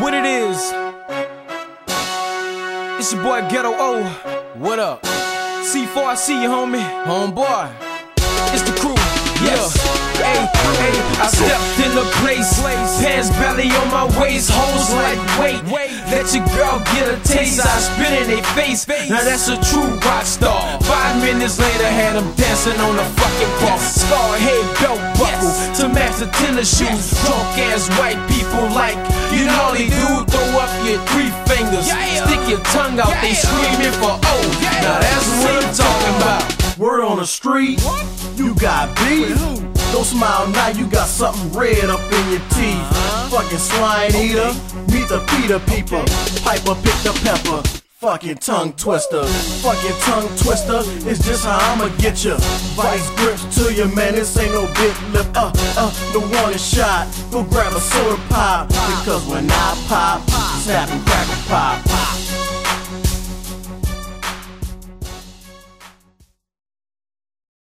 What it is? It's your boy Ghetto O. What up? C4, I see you, homie. Homeboy. It's the crew. Yes. Hey, hey, I stepped in the place. Pants belly on my waist. Hoes like, wait, let your girl get a taste. I spit in their face. Now that's a true rock star. Five minutes later, had them dancing on the fucking bar. Scar head belt buckle to match the tennis shoes. Drunk ass white people like, you know they do. Throw up your three fingers. Stick your tongue out, they screaming for oh. Now that's what I'm talking about. Word on the street, you got beef. Don't smile now, you got something red up in your teeth. Fucking swine eater, meet the Peter people. Piper pick the pepper. Fucking tongue twister, fucking tongue twister is just how I'ma get ya. Vice grips to you, man. This ain't no big lip. Uh, uh, the one is shot. Go grab a soda pop because when I pop, snap and crack a pop.